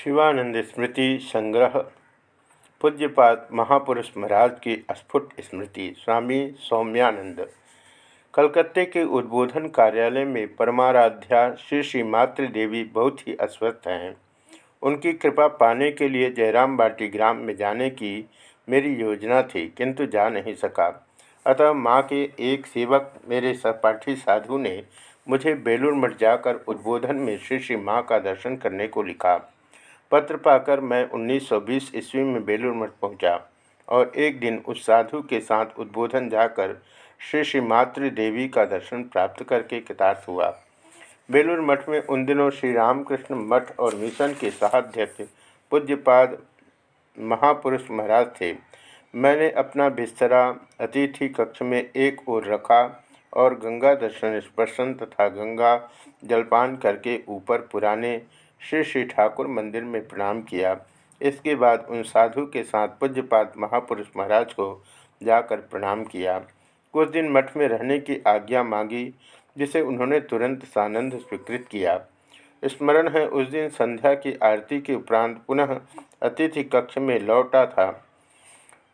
शिवानंद स्मृति संग्रह पूज्यपात महापुरुष महाराज की स्फुट स्मृति, स्वामी सौम्यानंद। कलकत्ते के उद्बोधन कार्यालय में परमाराध्या श्री श्री मातृ देवी बहुत ही अस्वस्थ हैं। उनकी कृपा पाने के लिए जयराम बाटी ग्राम में जाने की मेरी योजना थी, किंतु जा नहीं सका। अतः माँ के एक सेवक मेरे सहपाठी साधु ने मुझे बेलूर मठ जाकर उद्बोधन में श्री श्री माँ का दर्शन करने को लिखा। पत्र पाकर मैं 1920 ईस्वी में बेलूर मठ पहुँचा और एक दिन उस साधु के साथ उद्बोधन जाकर श्री श्री मातृ देवी का दर्शन प्राप्त करके कृतार्थ हुआ। बेलूर मठ में उन दिनों श्री रामकृष्ण मठ और मिशन के सहाध्यक्ष पूज्यपाद महापुरुष महाराज थे। मैंने अपना बिस्तरा, अतिथि कक्ष में एक ओर रखा और गंगा दर्शन स्पर्शन तथा गंगा जलपान करके ऊपर पुराने श्री श्री ठाकुर मंदिर में प्रणाम किया। इसके बाद उन साधु के साथ पूज्यपात महापुरुष महाराज को जाकर प्रणाम किया। कुछ दिन मठ में रहने की आज्ञा मांगी, जिसे उन्होंने तुरंत सानंद स्वीकृत किया। स्मरण है, उस दिन संध्या की आरती के उपरांत पुनः अतिथि कक्ष में लौटा था।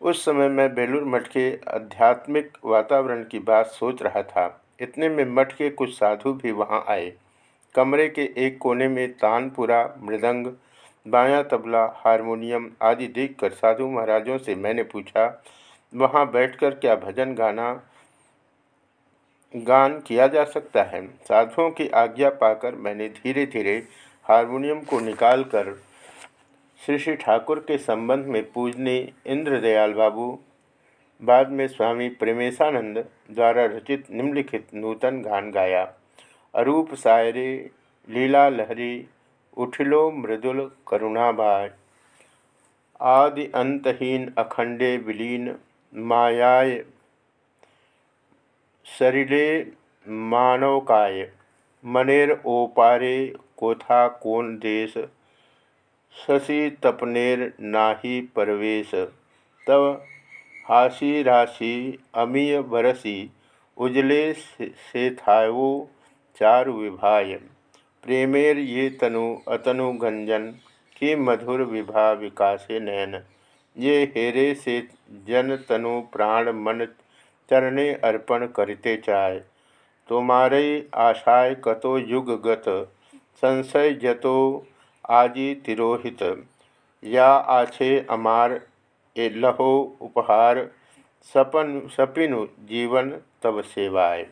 उस समय मैं बेलूर मठ के आध्यात्मिक वातावरण की बात सोच रहा था। इतने में मठ के कुछ साधु भी वहाँ आए। कमरे के एक कोने में तानपुरा, मृदंग, बायां तबला, हारमोनियम आदि देखकर साधु महाराजों से मैंने पूछा, वहाँ बैठकर क्या भजन गाना, गान किया जा सकता है? साधुओं की आज्ञा पाकर मैंने धीरे धीरे हारमोनियम को निकालकर श्री श्री ठाकुर के संबंध में पूजने इंद्रदयाल बाबू, बाद में स्वामी प्रेमेशानंद द्वारा रचित निम्नलिखित नूतन गान गाया। अरूप सायरे, लीला लहरी, उठिलो मृदुल करुणाबाय। आदि अंतहीन अखंडे विलीन मायाय, सरिले मानवकाय। मनेर ओपारे, कोथा कोन देश शशि तपनेर नाही परवेश तव हासी राशि अमीय बरसी, उजले से थायो चारु विभाय प्रेमेर ये तनु, अतनु गंजन, की मधुर विभा विकासे नयन। ये हेरे से जन तनु प्राण मन चरणे अर्पण करते चाय। तुम्हारे आशाय कतो युग गत, संशय जतो आजी तिरोहित। या आछे अमार ए लहो उपहार, सपन, सपिनु जीवन तब सेवाय।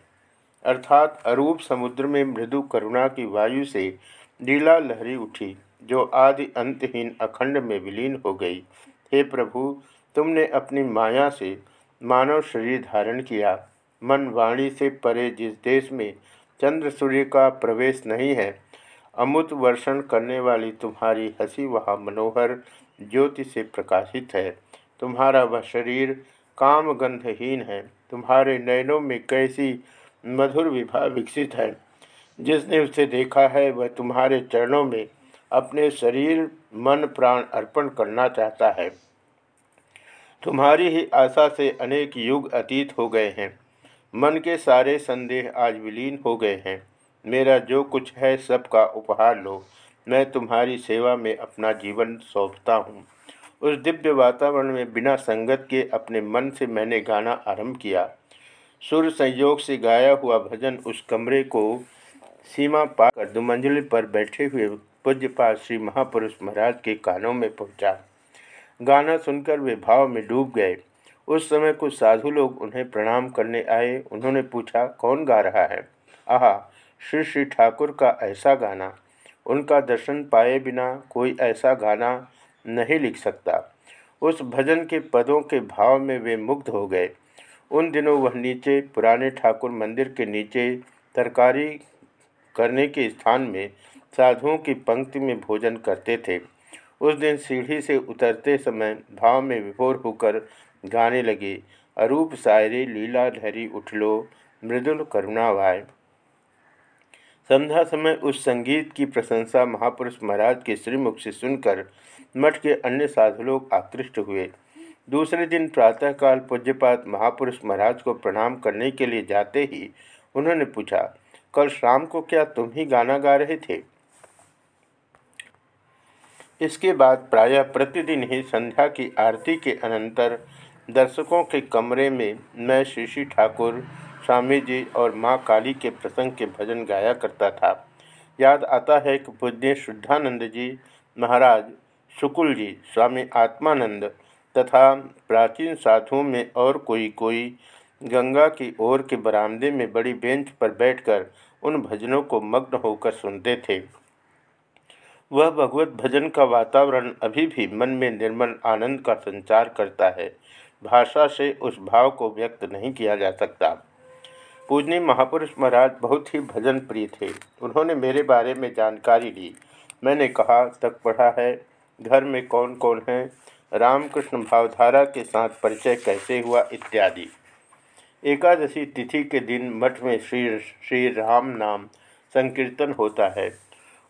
अर्थात अरूप समुद्र में मृदु करुणा की वायु से लीला लहरी उठी, जो आदि अंतहीन अखंड में विलीन हो गई। हे प्रभु, तुमने अपनी माया से मानव शरीर धारण किया। मन वाणी से परे जिस देश में चंद्र सूर्य का प्रवेश नहीं है, अमुत वर्षण करने वाली तुम्हारी हँसी वहाँ मनोहर ज्योति से प्रकाशित है। तुम्हारा वह शरीर काम गंधहीन है। तुम्हारे नयनों में कैसी मधुर विभा विकसित है। जिसने उसे देखा है, वह तुम्हारे चरणों में अपने शरीर, मन, प्राण अर्पण करना चाहता है। तुम्हारी ही आशा से अनेक युग अतीत हो गए हैं। मन के सारे संदेह आज विलीन हो गए हैं। मेरा जो कुछ है, सबका उपहार लो। मैं तुम्हारी सेवा में अपना जीवन सौंपता हूँ। उस दिव्य वातावरण में बिना संगत के अपने मन से मैंने गाना आरंभ किया। सुर संयोग से गाया हुआ भजन उस कमरे को सीमा पाकर दुमंजिल पर बैठे हुए पूज्यपात श्री महापुरुष महाराज के कानों में पहुँचा। गाना सुनकर वे भाव में डूब गए। उस समय कुछ साधु लोग उन्हें प्रणाम करने आए। उन्होंने पूछा, कौन गा रहा है? आह, श्री श्री ठाकुर का ऐसा गाना। उनका दर्शन पाए बिना कोई ऐसा गाना नहीं लिख सकता। उस भजन के पदों के भाव में वे मुग्ध हो गए। उन दिनों वह नीचे, पुराने ठाकुर मंदिर के नीचे तरकारी करने के स्थान में साधुओं की पंक्ति में भोजन करते थे। उस दिन सीढ़ी से उतरते समय भाव में विभोर होकर गाने लगे, अरूप सायरे लीला धरी उठलो, मृदुल करुणावाय संध्या समय उस संगीत की प्रशंसा महापुरुष महाराज के श्रीमुख से सुनकर मठ के अन्य साधु लोग आकृष्ट हुए। दूसरे दिन प्रातःकाल पूज्यपात महापुरुष महाराज को प्रणाम करने के लिए जाते ही उन्होंने पूछा, कल शाम को क्या तुम ही गाना गा रहे थे? इसके बाद प्रायः प्रतिदिन ही संध्या की आरती के अनंतर दर्शकों के कमरे में मैं श्री ठाकुर, स्वामी जी और माँ काली के प्रसंग के भजन गाया करता था। याद आता है कि पूज्य शुद्धानंद जी महाराज, शुकुल जी, स्वामी आत्मानंद तथा प्राचीन साधुओं में और कोई कोई गंगा की ओर के बरामदे में बड़ी बेंच पर बैठकर उन भजनों को मग्न होकर सुनते थे। वह भगवत भजन का वातावरण अभी भी मन में निर्मल आनंद का संचार करता है। भाषा से उस भाव को व्यक्त नहीं किया जा सकता। पूजनी महापुरुष महाराज बहुत ही भजन प्रिय थे। उन्होंने मेरे बारे में जानकारी ली। मैंने कहा, तक पढ़ा है? घर में कौन कौन है? रामकृष्ण भावधारा के साथ परिचय कैसे हुआ इत्यादि। एकादशी तिथि के दिन मठ में श्री श्री राम नाम संकीर्तन होता है।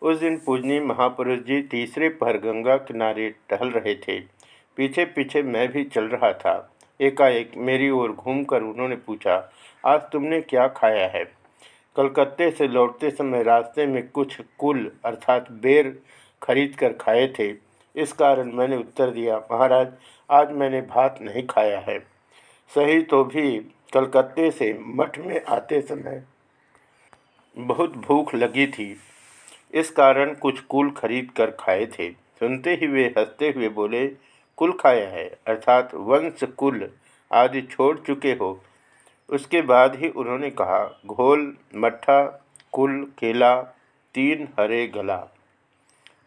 उस दिन पूजनी महापुरुष जी तीसरे पहर गंगा किनारे टहल रहे थे। पीछे पीछे मैं भी चल रहा था। एकाएक मेरी ओर घूमकर उन्होंने पूछा, आज तुमने क्या खाया है? कलकत्ते से लौटते समय रास्ते में कुछ कुल अर्थात बेर खरीद कर खाए थे। इस कारण मैंने उत्तर दिया, महाराज, आज मैंने भात नहीं खाया है। सही तो भी कलकत्ते से मठ में आते समय बहुत भूख लगी थी। इस कारण कुछ कुल खरीद कर खाए थे। सुनते ही वे हँसते हुए बोले, कुल खाया है, अर्थात वंश कुल आदि छोड़ चुके हो। उसके बाद ही उन्होंने कहा, घोल, मट्ठा, कुल, केला, तीन हरे गला।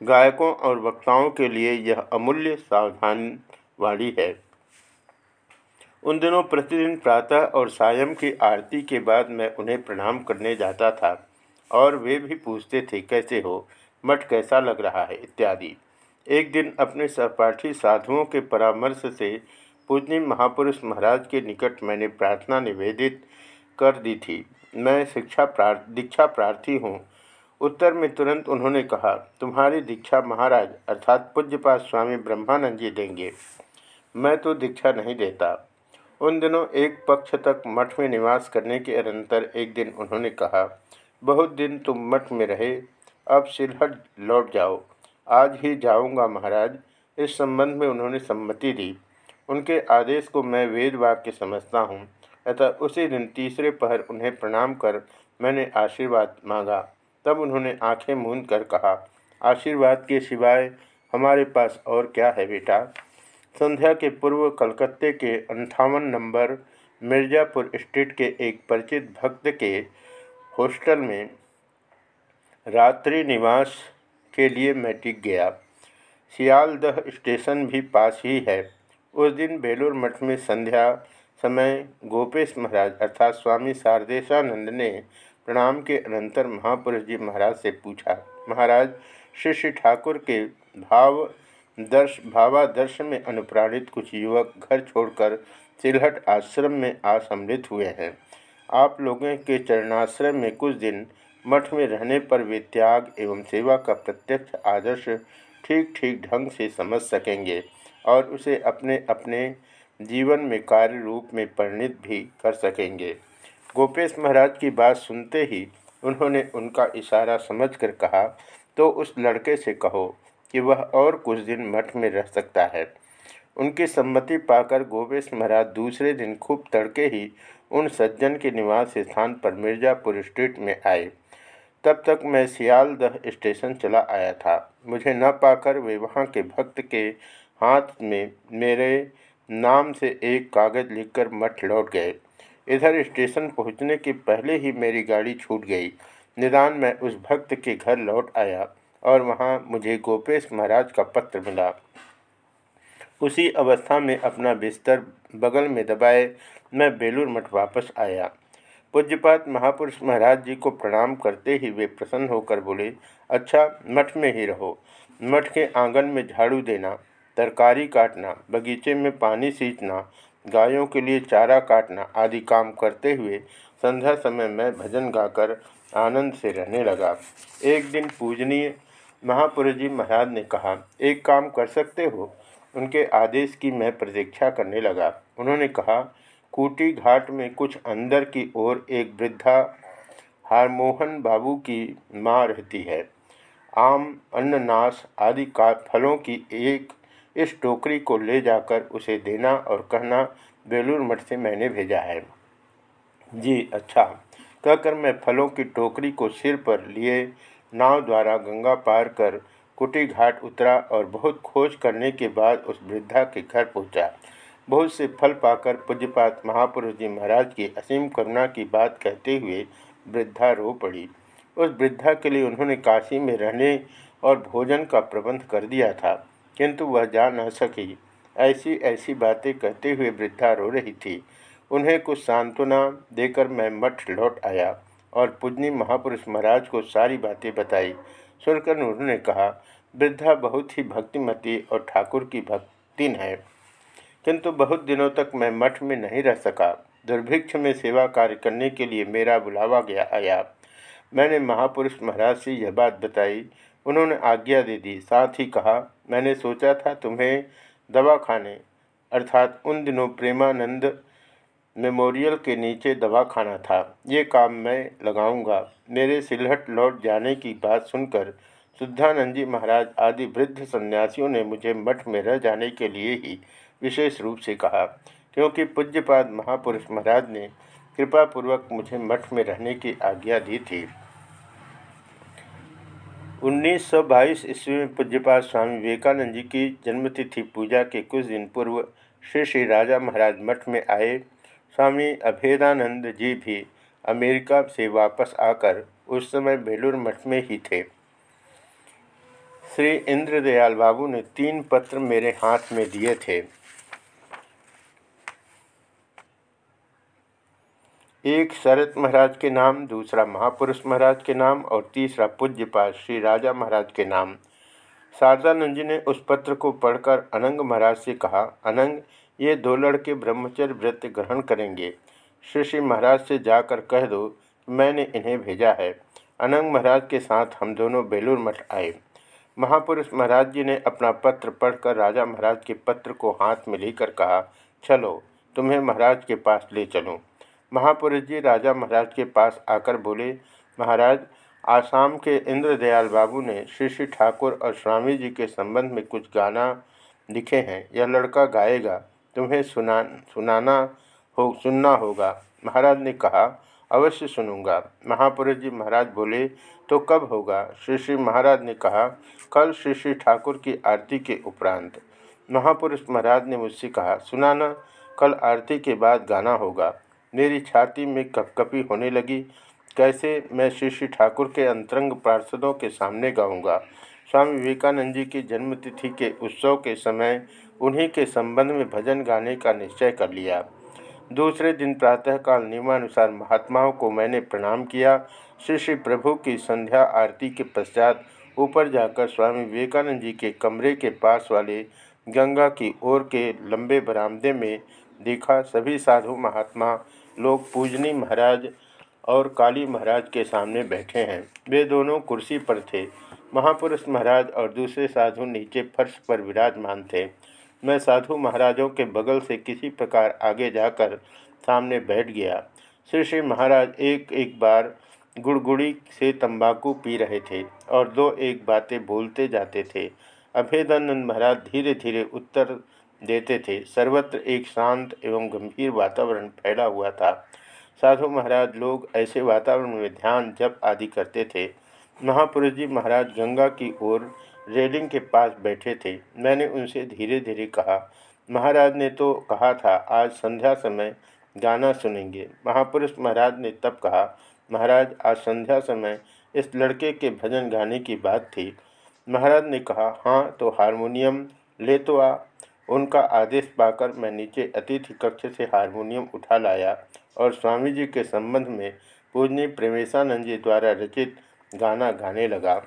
गायकों और वक्ताओं के लिए यह अमूल्य सावधान वाली है। उन दिनों प्रतिदिन प्रातः और सायं की आरती के बाद मैं उन्हें प्रणाम करने जाता था और वे भी पूछते थे, कैसे हो? मठ कैसा लग रहा है? इत्यादि। एक दिन अपने सहपाठी साधुओं के परामर्श से पूजनी महापुरुष महाराज के निकट मैंने प्रार्थना निवेदित कर दी थी। मैं शिक्षा प्रार्थ दीक्षा प्रार्थी हूँ उत्तर में तुरंत उन्होंने कहा, तुम्हारी दीक्षा महाराज, अर्थात पूज्यपात स्वामी ब्रह्मानंद जी देंगे। मैं तो दीक्षा नहीं देता। उन दिनों एक पक्ष तक मठ में निवास करने के अनंतर एक दिन उन्होंने कहा, बहुत दिन तुम मठ में रहे, अब सिलहट लौट जाओ। आज ही जाऊँगा महाराज। इस संबंध में उन्होंने सम्मति दी। उनके आदेश को मैं वेद वाक्य समझता हूँ। अतः उसी दिन तीसरे पहर उन्हें प्रणाम कर मैंने आशीर्वाद मांगा। तब उन्होंने आँखें मूंद कर कहा, आशीर्वाद के सिवाय हमारे पास और क्या है बेटा? संध्या के पूर्व कलकत्ते के अंठावन नंबर मिर्ज़ापुर स्ट्रीट के एक परिचित भक्त के हॉस्टल में रात्रि निवास के लिए मैं टिक गया। सियालदह स्टेशन भी पास ही है। उस दिन बेलूर मठ में संध्या समय गोपेश महाराज अर्थात स्वामी शारदेशानंद ने प्रणाम के अनंतर महापुरुष जी महाराज से पूछा, महाराज श्री श्री ठाकुर के भाव दर्श, भावादर्श में अनुप्राणित कुछ युवक घर छोड़कर सिलहट आश्रम में आ सम्मिलित हुए हैं। आप लोगों के चरणाश्रम में कुछ दिन मठ में रहने पर वे त्याग एवं सेवा का प्रत्यक्ष आदर्श ठीक ठीक ढंग से समझ सकेंगे और उसे अपने अपने जीवन में कार्य रूप में परिणित भी कर सकेंगे। गोपेश महाराज की बात सुनते ही उन्होंने उनका इशारा समझकर कहा तो उस लड़के से कहो कि वह और कुछ दिन मठ में रह सकता है। उनकी सम्मति पाकर गोपेश महाराज दूसरे दिन खूब तड़के ही उन सज्जन के निवास स्थान पर मिर्ज़ापुर स्ट्रीट में आए। तब तक मैं सियालदह स्टेशन चला आया था। मुझे न पाकर वे वहाँ के भक्त के हाथ में मेरे नाम से एक कागज़ लिखकर मठ लौट गए। इधर स्टेशन पहुँचने के पहले ही मेरी गाड़ी छूट गई। निदान मैं उस भक्त के घर लौट आया और वहाँ मुझे गोपेश महाराज का पत्र मिला। उसी अवस्था में अपना बिस्तर बगल में दबाए मैं बेलूर मठ वापस आया। पूज्यपात महापुरुष महाराज जी को प्रणाम करते ही वे प्रसन्न होकर बोले अच्छा मठ में ही रहो। मठ के आँगन में झाड़ू देना, तरकारी काटना, बगीचे में पानी सींचना गायों के लिए चारा काटना आदि काम करते हुए संध्या समय मैं भजन गाकर आनंद से रहने लगा। एक दिन पूजनीय महापुरुष जी महाराज ने कहा, एक काम कर सकते हो? उनके आदेश की मैं प्रतीक्षा करने लगा। उन्होंने कहा, कूटी घाट में कुछ अंदर की ओर एक वृद्धा हारमोहन बाबू की माँ रहती है। आम अन्ननाश आदि का फलों की एक इस टोकरी को ले जाकर उसे देना और कहना, बेलूर मठ से मैंने भेजा है। जी अच्छा। कहकर मैं फलों की टोकरी को सिर पर लिए, नाव द्वारा गंगा पार कर कुटी घाट उतरा और बहुत खोज करने के बाद उस वृद्धा के घर पहुँचा। बहुत से फल पाकर पूज्यपात महापुरुष जी महाराज की असीम करुणा की बात कहते हुए वृद्धा रो पड़ी। उस वृद्धा के लिए उन्होंने काशी में रहने और भोजन का प्रबंध कर दिया था। किंतु वह जा न सकी। ऐसी ऐसी बातें कहते हुए वृद्धा रो रही थी। उन्हें कुछ सांत्वना देकर मैं मठ लौट आया और पूजनी महापुरुष महाराज को सारी बातें बताई। सुनकर उन्होंने कहा, वृद्धा बहुत ही भक्तिमती और ठाकुर की भक्तिन है। किंतु बहुत दिनों तक मैं मठ में नहीं रह सका। दुर्भिक्ष में सेवा कार्य करने के लिए मेरा बुलावा गया आया। मैंने महापुरुष महाराज से यह बात बताई उन्होंने आज्ञा दे दी। साथ ही कहा, मैंने सोचा था तुम्हें दवा खाने, अर्थात उन दिनों प्रेमानंद मेमोरियल के नीचे दवा खाना था। ये काम मैं लगाऊँगा। मेरे सिलहट लौट जाने की बात सुनकर शुद्धानंद जी महाराज आदि वृद्ध सन्यासियों ने मुझे मठ में रह जाने के लिए ही विशेष रूप से कहा, क्योंकि पूज्यपाद महापुरुष महाराज ने कृपापूर्वक मुझे मठ में रहने की आज्ञा दी थी। 1922 ईस्वी में पूज्यपाद स्वामी विवेकानंद जी की जन्मतिथि पूजा के कुछ दिन पूर्व श्री श्री राजा महाराज मठ में आए। स्वामी अभेदानंद जी भी अमेरिका से वापस आकर उस समय बेलूर मठ में ही थे। श्री इंद्रदयाल बाबू ने तीन पत्र मेरे हाथ में दिए थे। एक शरत महाराज के नाम, दूसरा महापुरुष महाराज के नाम और तीसरा पूज्यपात श्री राजा महाराज के नाम। शारदानंद जी ने उस पत्र को पढ़कर अनंग महाराज से कहा, अनंग, ये दो लड़के ब्रह्मचर्य व्रत ग्रहण करेंगे। श्री श्री महाराज से जाकर कह दो, मैंने इन्हें भेजा है। अनंग महाराज के साथ हम दोनों बेलूर मठ आए महापुरुष महाराज जी ने अपना पत्र पढ़कर राजा महाराज के पत्र को हाथ में लेकर कहा, चलो, तुम्हें महाराज के पास ले चलूँ। महापुरुष जी राजा महाराज के पास आकर बोले, महाराज, आसाम के इंद्रदयाल बाबू ने श्री श्री ठाकुर और स्वामी जी के संबंध में कुछ गाना लिखे हैं। यह लड़का गाएगा, तुम्हें सुना, सुनाना हो, सुनना होगा। महाराज ने कहा, अवश्य सुनूँगा। महापुरुष जी महाराज बोले तो कब होगा? श्री श्री महाराज ने कहा, कल श्री श्री ठाकुर की आरती के उपरांत। महापुरुष महाराज ने मुझसे कहा, सुनाना, कल आरती के बाद गाना होगा। मेरी छाती में कपकपी होने लगी। कैसे मैं श्री श्री ठाकुर के अंतरंग पार्षदों के सामने गाऊँगा? स्वामी विवेकानंद जी की जन्मतिथि के उत्सव के समय उन्हीं के संबंध में भजन गाने का निश्चय कर लिया। दूसरे दिन प्रातःकाल नियमानुसार महात्माओं को मैंने प्रणाम किया। श्री श्री प्रभु की संध्या आरती के पश्चात ऊपर जाकर स्वामी विवेकानंद जी के कमरे के पास वाले गंगा की ओर के लंबे बरामदे में देखा, सभी साधु महात्मा लोग पूजनी महाराज और काली महाराज के सामने बैठे हैं। वे दोनों कुर्सी पर थे। महापुरुष महाराज और दूसरे साधु नीचे फर्श पर विराजमान थे। मैं साधु महाराजों के बगल से किसी प्रकार आगे जाकर सामने बैठ गया। श्री श्री महाराज एक एक बार गुड़गुड़ी से तंबाकू पी रहे थे और दो एक बातें बोलते जाते थे। अभेदानंद महाराज धीरे धीरे उत्तर देते थे। सर्वत्र एक शांत एवं गंभीर वातावरण फैला हुआ था। साधु महाराज लोग ऐसे वातावरण में ध्यान जप आदि करते थे। महापुरुष जी महाराज गंगा की ओर रेलिंग के पास बैठे थे। मैंने उनसे धीरे धीरे कहा, महाराज ने तो कहा था, आज संध्या समय गाना सुनेंगे। महापुरुष महाराज ने तब कहा, महाराज, आज संध्या समय इस लड़के के भजन गाने की बात थी। महाराज ने कहा हाँ तो हारमोनियम ले तो आ। उनका आदेश पाकर मैं नीचे अतिथि कक्ष से हारमोनियम उठा लाया और स्वामी जी के संबंध में पूजनी प्रेमेशानंद जी द्वारा रचित गाना गाने लगा।